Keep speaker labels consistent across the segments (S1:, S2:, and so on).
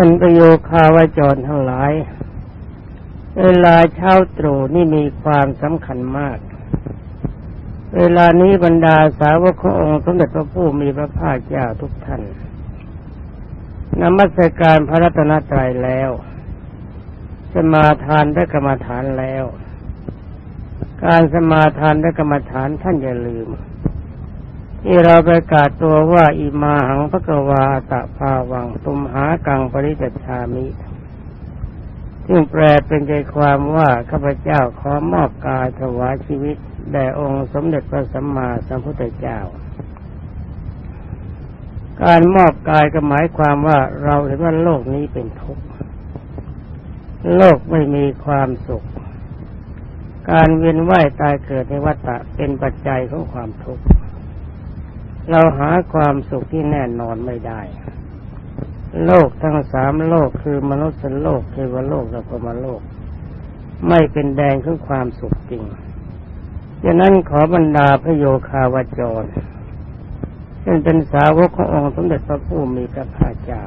S1: ท่านประโยคาวาจรทั้งหลาย เวลาเช้าตรู่นี่มีความสำคัญมาก เวลานี้บรรดาสาวกขององค์สมเด็จพระผู้มีพระภาคเจ้าทุกท่านนมัสการพระรัตนตรัยแล้วสมาทานได้กรรมฐานแล้ว การสมาทานได้กรรมฐานท่านอย่าลืม ที่เราประกาศตัวว่าอิมาหังพระกวาตะภาวังตุมหากังปริจชามิซึ่งแปลเป็นใจความว่าข้าพเจ้าขอมอบกายถวายชีวิตแด่องค์สมเด็จพระสัมมาสัมพุทธเจ้า การมอบกายก็หมายความว่าเราเห็นว่าโลกนี้เป็นทุกข์ โลกไม่มีความสุข การเวียนว่ายตายเกิดในวัฏฏะเป็นปัจจัยของความทุกข์ เราหาความสุขที่แน่นอนไม่ได้ โลกทั้งสามโลกคือมนุษย์โลกเทวโลกและพรหมโลก ไม่เป็นแดนของความสุขจริงดังนั้นขอบรรดาพระโยคาวาจรซึ่งเป็นสาวกขององค์สมเด็จพระผู้มีพระภาคเจ้า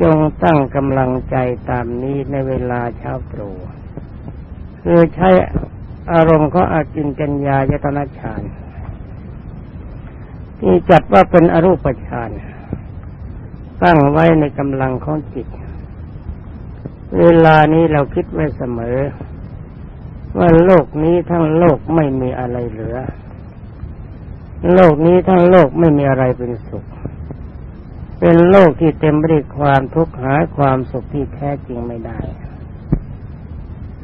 S1: จงตั้งกำลังใจตามนี้ในเวลาเช้าตรู่คือใช้อารมณ์ของอากินจัญญายตนะฌาน ที่จัดว่าเป็นอรูปฌานตั้งไว้ในกำลังของจิต เวลานี้เราคิดไว้เสมอ ว่าโลกนี้ทั้งโลกไม่มีอะไรเหลือ โลกนี้ทั้งโลกไม่มีอะไรเป็นสุข เป็นโลกที่เต็มไปด้วยความทุกข์หาความสุขที่แท้จริงไม่ได้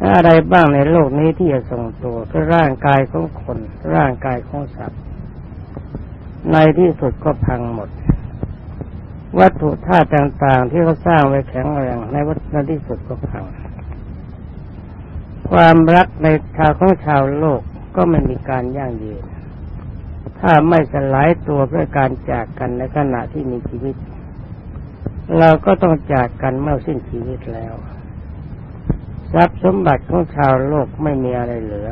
S1: อะไรบ้างในโลกนี้ที่จะทรงตัวก็ร่างกายของคน ร่างกายของสัตว์ ในที่สุดก็พังหมด วัตถุธาตุต่างๆ ที่เขาสร้างไว้แข็งแรงในวัฏที่สุดก็พัง ความรักในชาวของชาวโลกก็ไม่มีการยั่งยืน ถ้าไม่สลายตัวเพื่อการจากกันในขณะที่มีชีวิต เราก็ต้องจากกันเมื่อสิ้นชีวิตแล้วทรัพย์สมบัติของชาวโลกไม่มีอะไรเหลือ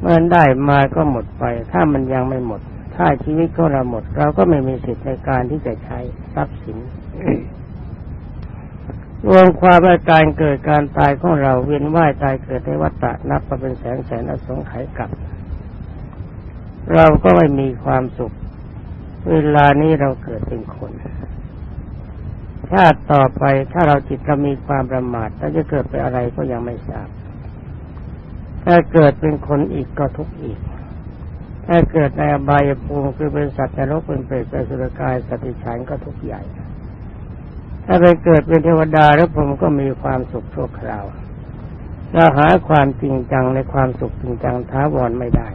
S1: เมื่อได้มาก็หมดไป ถ้ามันยังไม่หมด ถ้าชีวิตของเราหมด เราก็ไม่มีสิทธิ์ในการที่จะใช้ทรัพย์สินรวมความว่าการเกิดการตายของเราเวียนว่ายตายเกิดในวัฏฏะนับมาเป็นแสนแสนอสงไขยกับเราก็ไม่มีความสุข เวลานี้เราเกิดเป็นคนชาติต่อไปถ้าเราจิตเรามีความประมาทเราจะเกิดเป็นอะไรก็ยังไม่ทราบ ถ้าเกิดเป็นคนอีกก็ทุกข์อีก ถ้าเกิดในอบายภูมิคือเป็นสัตว์นรกเป็นเปรตเป็นสุรกายสติฉันก็ทุกข์ใหญ่ ถ้าไปเกิดเป็นเทวดาแล้วผมก็มีความสุขชั่วคราวเราหาความจริงจังในความสุขจริงจังท้าวรไม่ได้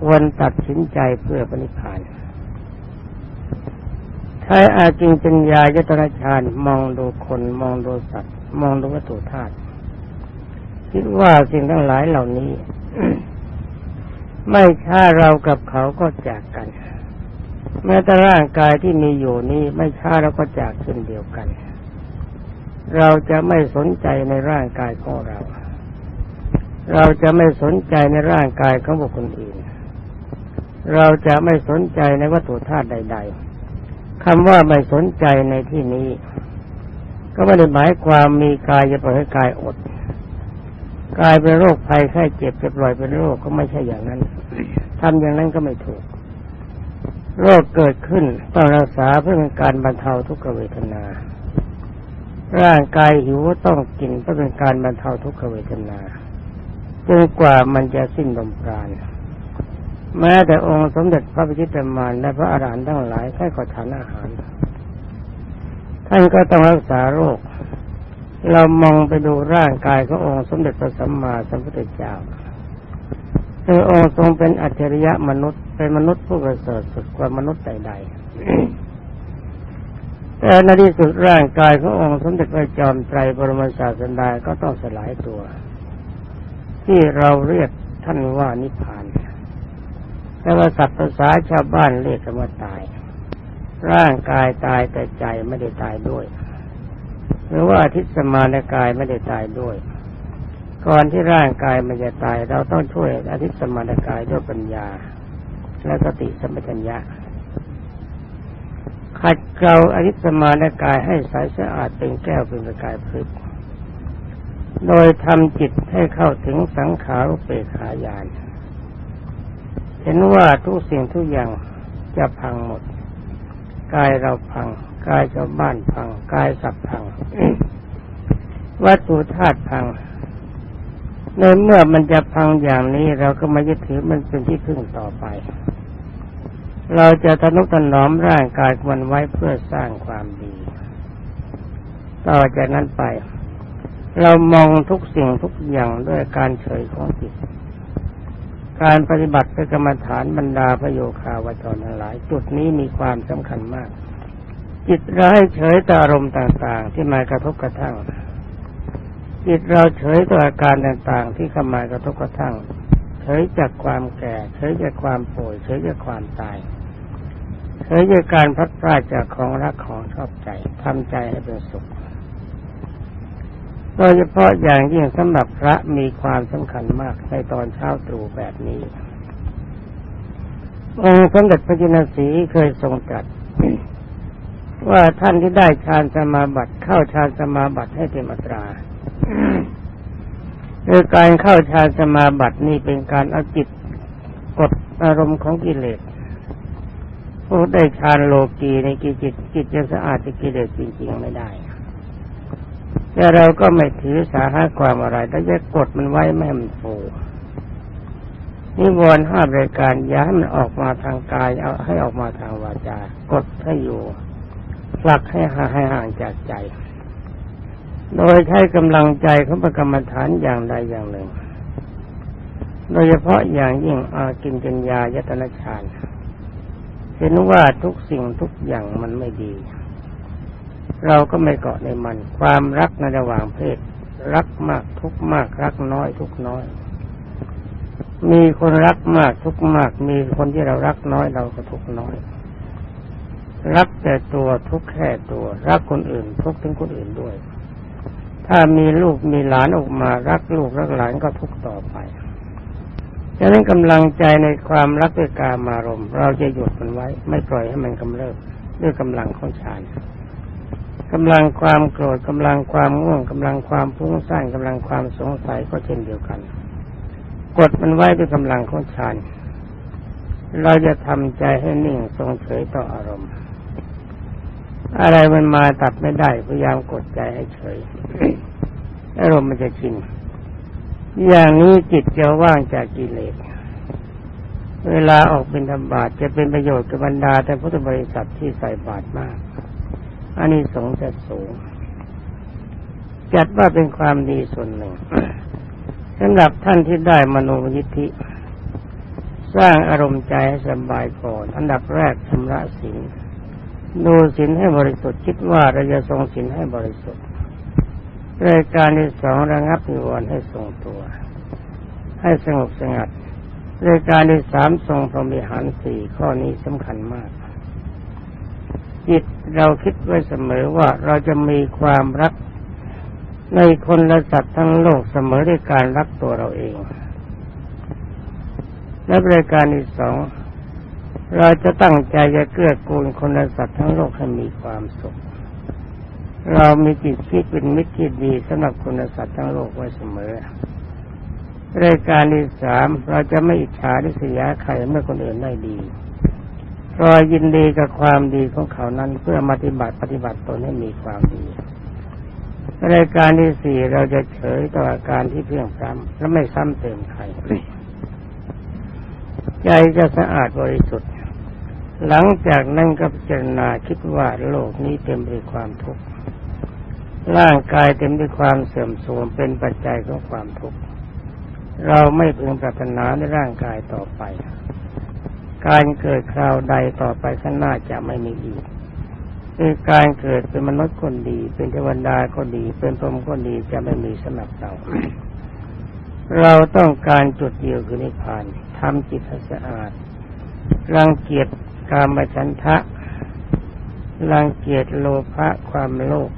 S1: ควรตัดสินใจเพื่อปณิพานใช้อาจริงจัญญายตระฌานมองดูคนมองดูสัตว์ มองดูวัตถุธาตุคิดว่าสิ่งทั้งหลายเหล่านี้ ไม่ช้าเรากับเขาก็จากกัน แม้แต่ร่างกายที่มีอยู่นี้ไม่ช้าเราก็จากเช่นเดียวกัน เราจะไม่สนใจในร่างกายของเรา เราจะไม่สนใจในร่างกายของบุคคลอื่น เราจะไม่สนใจในวัตถุธาตุใด ๆคำว่าไม่สนใจในที่นี้ ก็ไม่ได้หมายความมีกายจะปล่อยให้กายอด กายเป็นโรคภัยไข้เจ็บจะปล่อยเป็นโรคก็ไม่ใช่อย่างนั้นทำอย่างนั้นก็ไม่ถูก โรคเกิดขึ้นต้องรักษาเพื่อเป็นการบรรเทาทุกขเวทนา ร่างกายหิวต้องกินเพื่อเป็นการบรรเทาทุกขเวทนาจนกว่ามันจะสิ้นลมปราณแม้แต่องค์สมเด็จพระพิชิตมารและพระอรหันต์ทั้งหลายแค่ขอทานอาหาร ท่านก็ต้องรักษาโรค เรามองไปดูร่างกายขององค์สมเด็จพระสัมมาสัมพุทธเจ้าคือองค์ทรงเป็นอัจฉริยะมนุษย์เป็นมนุษย์ผู้ประเสริฐสุดกว่ามนุษย์ใดๆแต่ในที่สุดร่างกายขององค์สมเด็จพระจอมไตรบรมศาสดาก็ต้องสลายตัว ที่เราเรียกท่านว่านิพพานแต่ว่าสัตว์ภาษาชาวบ้านเรียกกันว่าตาย ร่างกายตายแต่ใจไม่ได้ตายด้วย หรือว่าอาทิตย์สมานกายไม่ได้ตายด้วย ก่อนที่ร่างกายมันจะตาย เราต้องช่วยอาทิสมานกายด้วยปัญญา และสติสัมปชัญญะขัดเกลาอริสมานกายให้ใสสะอาดเป็นแก้วเป็นประกายพลึกโดยทำจิตให้เข้าถึงสังขารุเปขายาน เห็นว่าทุกสิ่งทุกอย่างจะพังหมด กายเราพัง กายชาวบ้านพัง กายสัตว์พัง วัตถุธาตุพัง ในเมื่อมันจะพังอย่างนี้เราก็ไม่ยึดถือมันเป็นที่พึ่งต่อไป เราจะทนุถนอมร่างกายมันไว้เพื่อสร้างความดี ต่อจากนั้นไป เรามองทุกสิ่งทุกอย่างด้วยการเฉยของจิตการปฏิบัติเป็นกรรมฐานบรรดาพระโยคาวจรทั้งหลาย จุดนี้มีความสำคัญมาก จิตเราให้เฉยต่ออารมณ์ต่างๆ ที่มากระทบกระทั่ง จิตเราเฉยต่ออาการต่างๆ ที่เข้ามากระทบกระทั่ง เฉยจากความแก่ เฉยจากความป่วย เฉยจากความตาย เฉยจากการพัดพลาดจากของรักของชอบใจทำใจให้เป็นสุข โดยเฉพาะอย่างยิ่งสำหรับพระมีความสำคัญมากในตอนเช้าตรู่แบบนี้องค์สมเด็จพระจินสีเคยทรงตรัส ว่าท่านที่ได้ฌานสมาบัติเข้าฌานสมาบัติให้เต็มอัตราคือการเข้าฌานสมาบัตินี่เป็นการเอาจิตกดอารมณ์ของกิเลสผู้ได้ฌานโลกีในกิจิตจิตจะสะอาดจากกิเลสจริง ๆ ไม่ได้ แต่เราก็ไม่ถือสาหาความอะไรแต่จะกดมันไว้ไม่ให้มันฟูนิวรณ์ห้ารายการย้ายมันออกมาทางกายเอาให้ออกมาทางวาจา กดให้อยู่ ผลักให้ห่างห้ห่างจากใจ โดยใช้กำลังใจของประกรรมฐานอย่างใดอย่างหนึ่ง โดยเฉพาะอย่างยิ่งอากินจัญญายตนะฌานเห็นว่าทุกสิ่งทุกอย่างมันไม่ดี เราก็ไม่เกาะในมัน ความรักในระหว่างเพศ รักมากทุกมาก รักน้อย ทุกน้อย มีคนรักมากทุกมาก มีคนที่เรารักน้อยเราก็ทุกน้อย รักแต่ตัวทุกแค่ตัว รักคนอื่นทุกถึงคนอื่นด้วย ถ้ามีลูกมีหลานออกมา รักลูกรักหลานก็ทุกต่อไปฉะนั้นกำลังใจในความรักด้วยกามารมเราจะหยุดมันไว้ ไม่ปล่อยให้มันกำเริบด้วยกำลังของฌานกำลังความโกรธกำลังความง่วงกำลังความฟุ้งซ่านกำลังความสงสัยก็เช่นเดียวกัน กดมันไว้ด้วยกำลังของฌานเราจะทำใจให้นิ่งทรงเฉยต่ออารมณ์ อะไรมันมาตัดไม่ได้พยายามกดใจให้เฉยอารมณ์มันจะชินอย่างนี้จิตจะว่างจากกิเลสเวลาออกเป็นธรรมบาตจะเป็นประโยชน์กับบรรดาแต่พุทธบริษัทที่ใส่บาตรมาก อันนี้สงจะสูง จัดว่าเป็นความดีส่วนหนึ่งสำหรับท่านที่ได้มโนยิทธิ สร้างอารมณ์ใจให้สบายก่อน อันดับแรกชำระศีล ดูศีลให้บริสุทธิ์คิดว่าเราจะทรงศีลให้บริสุทธิ์รายการที่สองระงับนิวรณ์ให้ทรงตัว ให้สงบสงัดรายการที่สามทรงพรหมิหารสี่ข้อนี้สำคัญมาก จิตเราคิดไว้เสมอว่าเราจะมีความรักในคนและสัตว์ทั้งโลกเสมอด้วยการรักตัวเราเอง และบริการที่สอง เราจะตั้งใจจะเกื้อกูลคนและสัตว์ทั้งโลกให้มีความสุข เรามีจิตคิดเป็นมิตรที่ดีสำหรับคนและสัตว์ทั้งโลกไว้เสมอรายการที่สามเราจะไม่อิจฉาริษยาใครเมื่อคนอื่นได้ดีรอยยินดีกับความดีของเขานั้นเพื่อปฏิบัติปฏิบัติตนให้มีความดีรายการที่สี่เราจะเฉยต่ออาการที่เพียงซ้ำและไม่ซ้ำเติมใครใจจะสะอาดบริสุทธิ์ หลังจากนั้นก็พิจารณาคิดว่าโลกนี้เต็มไปด้วยความทุกข์ร่างกายเต็มด้วยความเสื่อมโทรมเป็นปัจจัยของความทุกข์เราไม่พึงปรารถนาในร่างกายต่อไป การเกิดคราวใดต่อไปข้างหน้าจะไม่มีอีกคือการเกิดเป็นมนุษย์คนดี เป็นเทวดาก็ดี เป็นพรหมก็ดีจะไม่มีสำหรับเรา เราต้องการจุดเดียวคือนิพพานทำจิตให้สะอาดรังเกียจ กามฉันทะรังเกียจโลภะความโลภ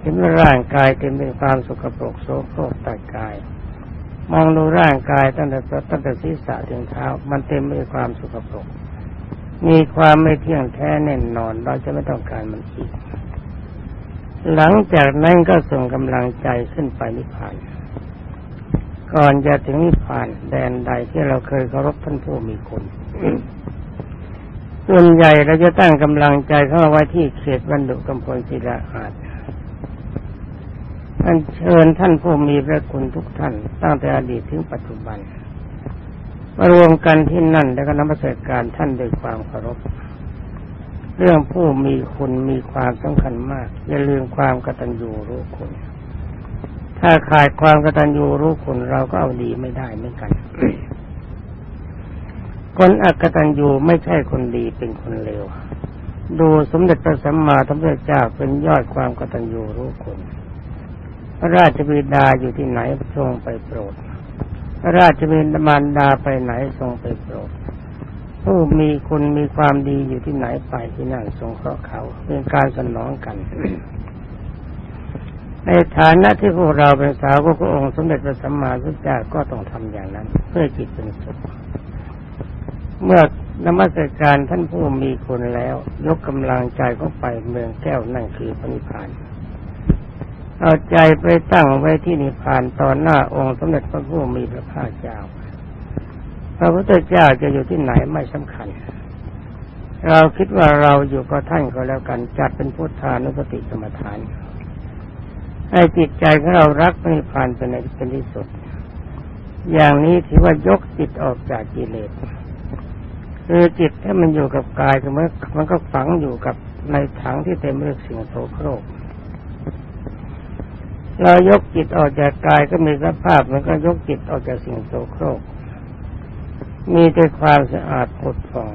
S1: เห็นร่างกายเต็มไปด้วยความสกปรกโสโครกตากาย มองดูร่างกายตั้งแต่ตั้งแต่ศีรษะถึงเท้า มันเต็มไปด้วยความสุขภพมีความไม่เที่ยงแท้แน่นอน เราจะไม่ต้องการมันอีก หลังจากนั้นก็ส่งกำลังใจขึ้นไปนิพพาน ก่อนจะถึงนิพพานแดนใดที่เราเคยเคารพท่านผู้มีคุณ ส่วนใหญ่เราจะตั้งกำลังใจเข้าไว้ที่เขตบรรดุกำพลศิลาอาจท่านเชิญท่านผู้มีพระคุณทุกท่าน ตั้งแต่อดีตถึงปัจจุบัน มารวมกันที่นั่น แล้วก็นมัสการท่านด้วยความเคารพ เรื่องผู้มีคุณมีความสำคัญมาก อย่าลืมความกตัญญูรู้คุณ ถ้าขาดความกตัญญูรู้คุณเราก็เอาดีไม่ได้เหมือนกัน คนอักตัญญูไม่ใช่คนดีเป็นคนเลว ดูสมเด็จพระสัมมาสัมพุทธเจ้าเป็นยอดความกตัญญูรู้คนพระราชบิดาอยู่ที่ไหนทรงไปโปรดพระราชบิดารดาไปไหนทรงไปโปรด ผู้มีคุณมีความดีอยู่ที่ไหนไปที่นั่นทรงเคราะห์เขาเป็นการสนองกันในฐานะที่พวกเราเป็นสาวกพระองค์สมเด็จพระสัมมาสัมพุทธเจ้าก็ต้องทำอย่างนั้น เพื่อจิตเป็นสุข เมื่อนมัสการท่านผู้มีคุณแล้ว ยกกำลังใจเข้าไปเมืองแก้วนั่นคือพระนิพพาน เอาใจไปตั้งไว้ที่นิพพานตอนหน้าองค์สมเด็จพระผู้มีพระภาคเจ้า พระพุทธเจ้าจะอยู่ที่ไหนไม่สำคัญ เราคิดว่าเราอยู่กับท่านก็แล้วกันจัดเป็นพุทธานุสติกรรมฐาน ให้จิตใจของเรารักนิพพานเป็นเป็นที่สุด อย่างนี้ถือว่ายกจิตออกจากกิเลส คือจิตถ้ามันอยู่กับกายก็มันมันก็ฝังอยู่กับในถังที่เต็มไปด้วยสิ่งโสโครก เรายกจิตออกจากกายก็มีสภาพมันก็ยกจิตออกจากสิ่งโสโครก มีแต่ความสะอาดผุดผ่อง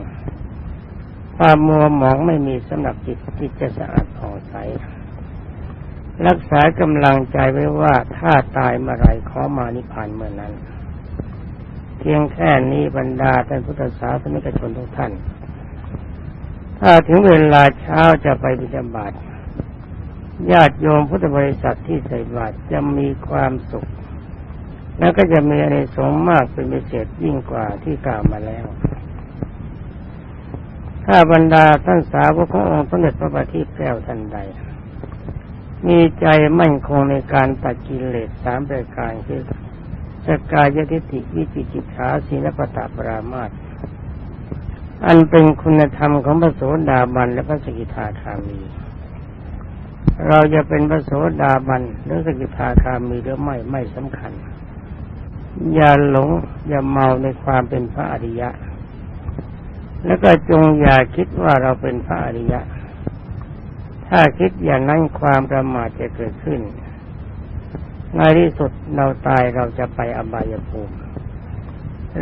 S1: ความมัวหมองไม่มีสำหรับจิตจิตจะสะอาดผ่องใส รักษากำลังใจไว้ว่าถ้าตายเมื่อไรขอมานิพพานเมื่อนั้น เพียงแค่นี้บรรดาท่านพุทธศาสนิกชนทุกท่าน ถ้าถึงเวลาเช้าจะไปบิณฑบาตญาติโยมพุทธบริษัทที่ใส่บาตรจะมีความสุข แล้วก็จะมีอะไรสงมากเป็นพิเศษยิ่งกว่าที่กล่าวมาแล้ว ถ้าบรรดาท่านสาวกขององค์สมเด็จพระบัณฑิตแก้วท่านใด มีใจมั่นคงในการตัดกิเลสสามประการคือ สกายทิฏฐิวิจิจิตาศีลปตะปรามาตอันเป็นคุณธรรมของพระโสดาบันและพระสกิทาคามี เราจะเป็นพระโสดาบันหรือสกิทาคามีหรือไม่ไม่สำคัญ อย่าหลงอย่าเมาในความเป็นพระอริยะ แล้วก็จงอย่าคิดว่าเราเป็นพระอริยะ ถ้าคิดอย่างนั้นความประมาทจะเกิดขึ้น ในที่สุดเราตายเราจะไปอบายภูมิ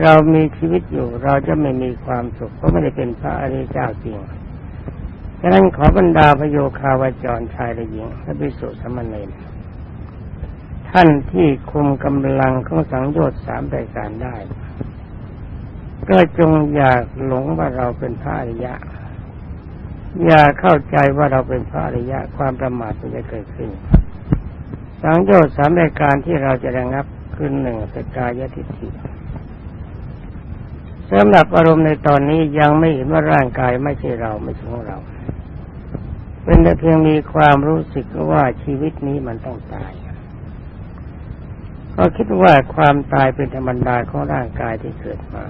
S1: เรามีชีวิตอยู่เราจะไม่มีความสุขเพราะไม่ได้เป็นพระอริยเจ้าจริงฉะนั้นขอบรรดาพโยคาวจรชายและหญิงและพิสุสมณีท่านที่คุมกำลังของสังโยชน์สามรายการได้ ก็จงอยากหลงว่าเราเป็นพระอริยะ อย่าเข้าใจว่าเราเป็นพระอริยะ ความประมาทจะเกิดขึ้น สังโยชน์สามรายการที่เราจะระงับคือหนึ่งสกายทิฏฐิสำหรับอารมณ์ในตอนนี้ยังไม่เห็นว่าร่างกายไม่ใช่เราไม่ใช่ของเรา เป็นแต่เพียงมีความรู้สึกว่าชีวิตนี้มันต้องตาย ก็คิดว่าความตายเป็นธรรมดาของร่างกายที่เกิดมา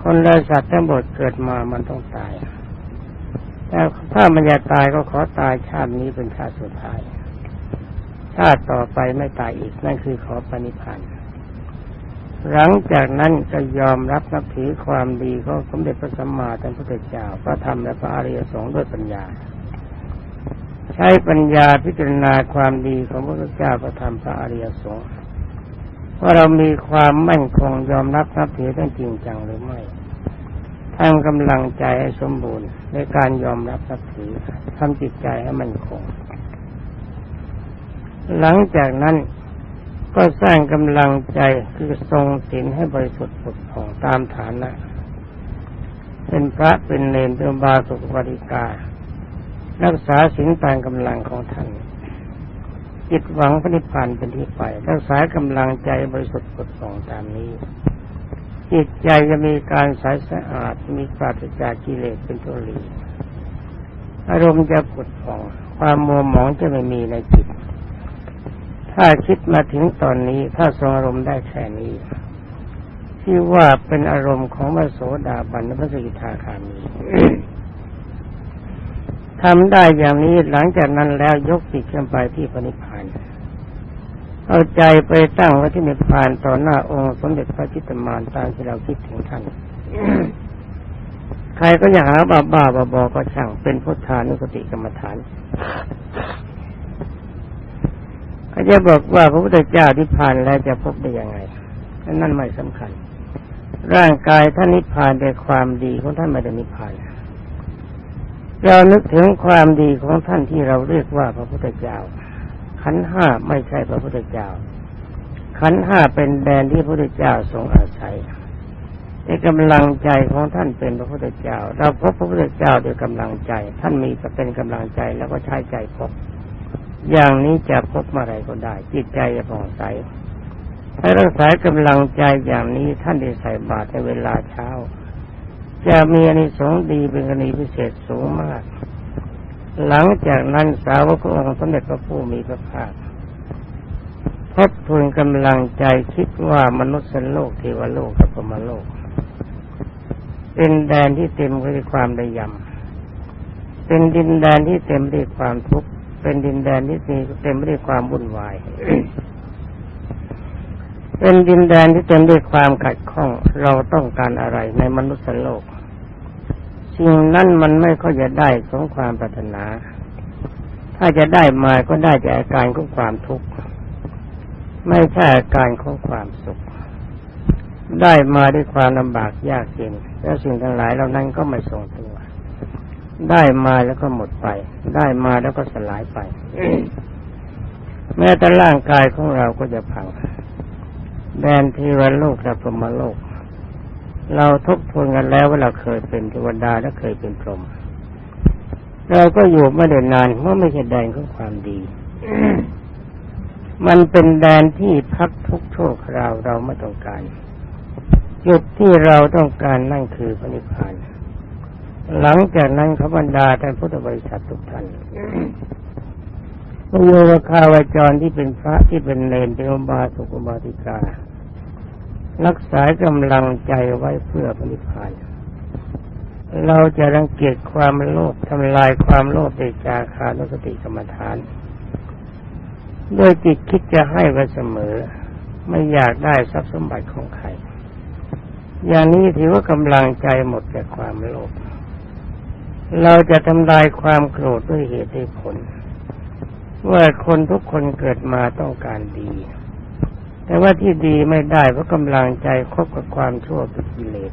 S1: คนและสัตว์ทั้งหมดเกิดมามันต้องตายแต่ถ้ามันจะตายก็ขอตายชาตินี้เป็นชาติสุดท้าย ชาติต่อไปไม่ตายอีกนั่นคือขอปณิพันธ์หลังจากนั้นจะยอมรับนับถือความดีของสมเด็จพระสัมมาสัมพุทธเจ้าพระธรรมและพระอริยสงฆ์ด้วยปัญญา ใช้ปัญญาพิจารณาความดีของพระพุทธเจ้าพระธรรมพระอริยสงฆ์ว่าเรามีความมั่นคงยอมรับนับถือทั้งจริงจังหรือไม่ทำกำลังใจให้สมบูรณ์ในการยอมรับนับถือทำจิตใจให้มั่นคง หลังจากนั้นก็สร้างกำลังใจคือทรงศีลให้บริสุทธิ์ผุดผ่องตามฐานะ เป็นพระเป็นเลนเป็นบาสุกวริกา รักษาศีลตามกำลังของท่านจิตหวังพระนิพพานเป็นที่ไปรักษากำลังใจบริสุทธิ์ผุดผ่องตามนี้ จิตใจจะมีการใสสะอาดมีปราศจากกิเลสเป็นตัวหลีอารมณ์จะผุดผ่อง ความมัวหมองจะไม่มีในจิต ถ้าคิดมาถึงตอนนี้ถ้าทรงอารมณ์ได้แค่นี้ ที่ว่าเป็นอารมณ์ของพระโสดาบันพระสกิทาคามีทำได้อย่างนี้หลังจากนั้นแล้วยกจิตขึ้นไปที่พระนิพพานเอาใจไปตั้งไว้ที่นิพพานต่อหน้าองค์สมเด็จพระจิตมารตามที่เราคิดถึงท่าน ใครก็อยากหาบ้าบ้าบอก็ช่างเป็นพุทธานุสติกรรมฐาน เขาจะบอกว่าพระพุทธเจ้านิพพานแล้วจะพบได้ยังไงนั่นไม่สำคัญ ร่างกายท่านนิพพานด้วยความดีของท่านไม่ได้นิพพานเรานึกถึงความดีของท่านที่เราเรียกว่าพระพุทธเจ้า ขันห้าไม่ใช่พระพุทธเจ้า ขันห้าเป็นแดนที่พระพุทธเจ้าทรงอาศัยในกำลังใจของท่านเป็นพระพุทธเจ้า เราพบพระพุทธเจ้าด้วยกำลังใจ ท่านมีเป็นกำลังใจแล้วก็ใช้ใจพบ อย่างนี้จะพบเมื่อไรก็ได้ จิตใจจะผ่องใสถ้ารักษากำลังใจอย่างนี้ท่านได้ใส่บาตรในเวลาเช้า จะมีอนิสงส์ดีเป็นกรณีพิเศษสูงมาก หลังจากนั้นสาวกองค์สมเด็จพระผู้มีพระภาคทบทวนกำลังใจคิดว่ามนุษย์โลกเทวโลกกับพมโลก เป็นแดนที่เต็มไปด้วยความระยำเป็นดินแดนที่เต็มไปด้วยความทุกข์ เป็นดินแดนที่เต็มไปด้วยความวุ่นวาย เป็นดินแดนที่เต็มด้วยความขัดข้อง เราต้องการอะไรในมนุษย์โลกสิ่งนั้นมันไม่ค่อยจะได้สงความปรารถนา ถ้าจะได้มาก็ได้จากอาการของความทุกข์ไม่ใช่อาการของความสุข ได้มาด้วยความลำบากยากเย็นแล้วสิ่งทั้งหลายเหล่านั้นก็ไม่ทรงตัว ได้มาแล้วก็หมดไป ได้มาแล้วก็สลายไป แม้แต่ร่างกายของเราก็จะพังแดนเทวโลกและพรหมโลก เราทบทวนกันแล้วว่าเราเคยเป็นเทวดาและเคยเป็นพรหมเราก็อยู่ไม่ได้นานเพราะไม่ใช่แดนของความดี มันเป็นแดนที่พักทุกโชคราวเราไม่ต้องการ จุดที่เราต้องการนั่นคือพระนิพพาน หลังจากนั้นขบันดาท่านพุทธบริษัททุกท่านพระโยคาวาจรที่เป็นพระที่เป็นเลนเป็นอบาสุกบาติกา รักษากำลังใจไว้เพื่อปณิพานเราจะรังเกียจความโลภทำลายความโลภในจาคานุสติกรรมฐานโดยจิตคิดจะให้ไว้เสมอ ไม่อยากได้ทรัพย์สมบัติของใคร อย่างนี้ถือว่ากำลังใจหมดจากความโลภ เราจะทำลายความโกรธด้วยเหตุด้วยผลว่าคนทุกคนเกิดมาต้องการดี แต่ว่าที่ดีไม่ได้เพราะกำลังใจคบกับความชั่วเป็นกิเลส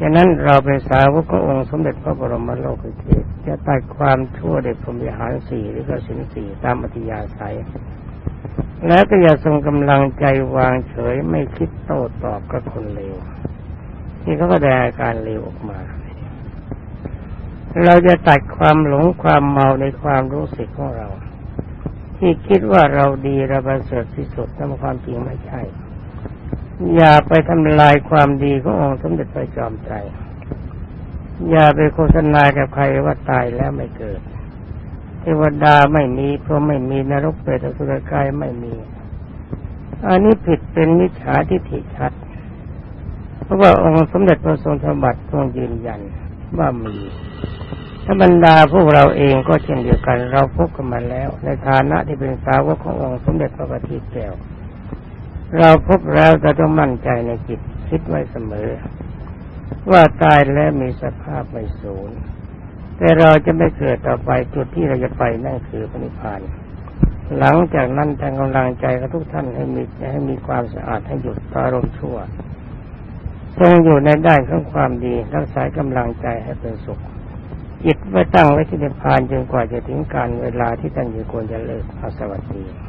S1: ฉะนั้นเราเป็นสาวกขององค์สมเด็จพระบรมโลกเทศจะตัดความชั่วเด็กพรมิหารสี่หรือก็สินสี่ตามอธิยาศัย และก็อย่าทรงกำลังใจวางเฉยไม่คิดโต้ตอบกับคนเลวที่เขาก็แสดงอาการเลวออกมา เราจะตัดความหลงความเมาในความรู้สึกของเรา ที่คิดว่าเราดีเราประเสริฐที่สุดแต่ความจริงไม่ใช่ อย่าไปทำลายความดีขององค์สมเด็จพระจอมไตรอย่าไปโฆษณากับใครว่าตายแล้วไม่เกิด เทวดาไม่มีเพราะไม่มีนรกเปรตสุรกายไม่มี อันนี้ผิดเป็นมิจฉาทิฏฐิชัด เพราะว่าองค์สมเด็จพระทรงธรรมบัตรทรงยืนยันว่ามี ถ้าบรรดาพวกเราเองก็เช่นเดียวกัน เราพบกันมาแล้ว ในฐานะที่เป็นสาวกขององค์สมเด็จพระบัณฑิตแก้วเราพบแล้วจะต้องมั่นใจในจิตคิดไว้เสมอ ว่าตายแล้วมีสภาพไม่สูญแต่เราจะไม่เกิดต่อไปจุดที่เราจะไปนั่นคือพระนิพพานหลังจากนั้นทางกำลังใจของทุกท่านให้มีให้มีความสะอาดให้หยุดอารมณ์ชั่วทรงอยู่ในด้านของความดีรักษากำลังใจให้เป็นสุข จิตไว้ตั้งไว้ที่นิพพานจนกว่าจะถึงการเวลาที่ท่านอยู่ควรจะเลิกอาสวัสดี